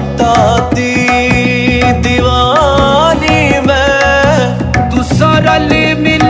हटाती दीवानी में। तू सरल मिल